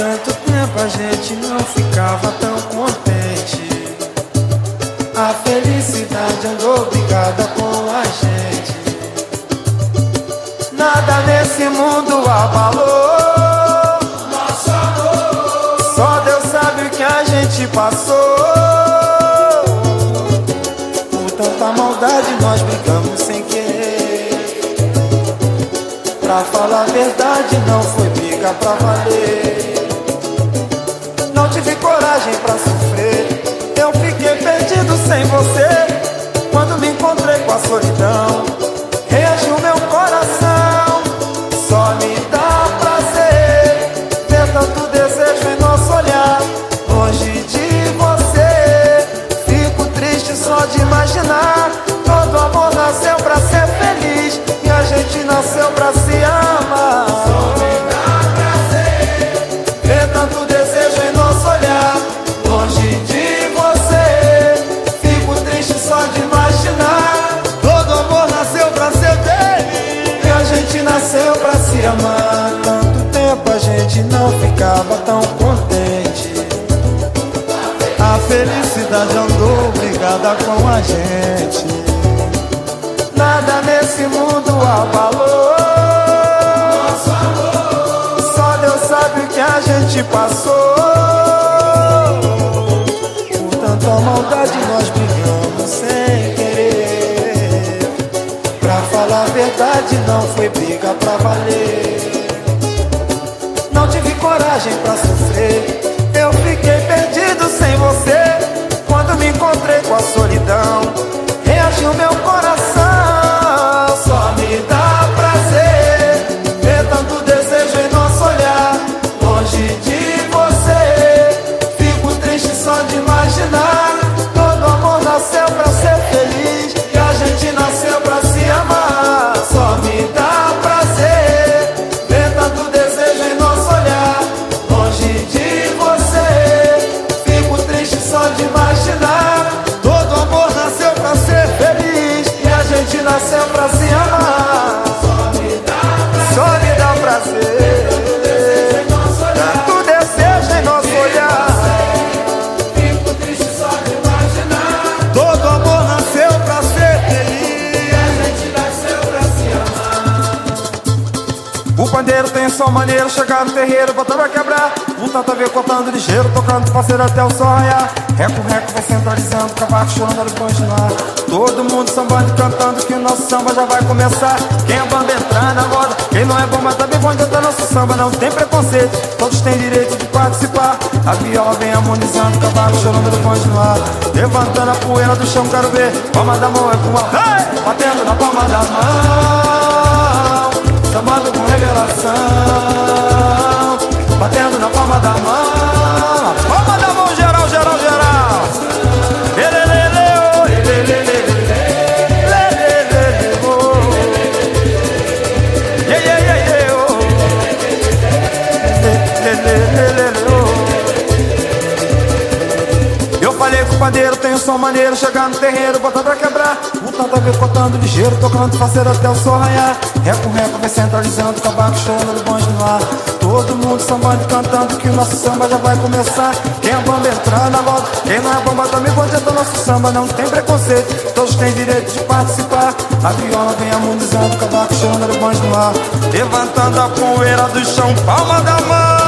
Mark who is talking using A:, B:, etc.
A: tanto tempo a gente não ficava tão contente. A felicidade andou brigada com a gente. Nada nesse mundo abalou.
B: Nosso amor.
A: Só Deus sabe o que a gente passou. Por tanta maldade nós brigamos sem querer. Pra falar a verdade, não foi briga pra valer. Sem você. Quando me encontrei com a solidão, felicidade andou brigada com a gente. Nada nesse mundo abalou.
B: Nosso amor.
A: Só Deus sabe o que a gente passou. Por tanta maldade nós brigamos sem querer. Pra falar a verdade, não foi briga pra valer. Não tive coragem pra sofrer. Eu fiquei gente nasceu pra se amar. Tem sua maneira, chegar no terreiro, botar pra quebrar. Um tanto a ver cortando ligeiro, tocando parceiro até o sol raiar. Reco, reco, vai centralizando, cavaco chorando, olha continuar. Todo mundo sambando e cantando que nosso samba já vai começar. Quem é banda entrar na roda, quem não é bom, mas também bom dentro nosso samba, não tem preconceito. Todos têm direito de participar. A viola vem harmonizando, cavaco chorando, olha continuar. Levantando a poeira do chão, quero ver. Palma da mão é com a. Hey! Batendo na palma da mão com som maneiro Chegar no terreiro, botar pra quebrar. O tanto a ver cortando ligeiro, tocando faceiro até o sol raiar. Reco, reco, vai centralizando, tabaco chorando no bonde no ar. Todo mundo sambando cantando que o nosso samba já vai começar. Quem é bamba entrar na roda, quem não é bamba também pode entrar nosso samba Não tem preconceito, todos têm direito de participar. A viola vem harmonizando, tabaco chorando no bonde no ar. Levantando a poeira do chão, palma da mão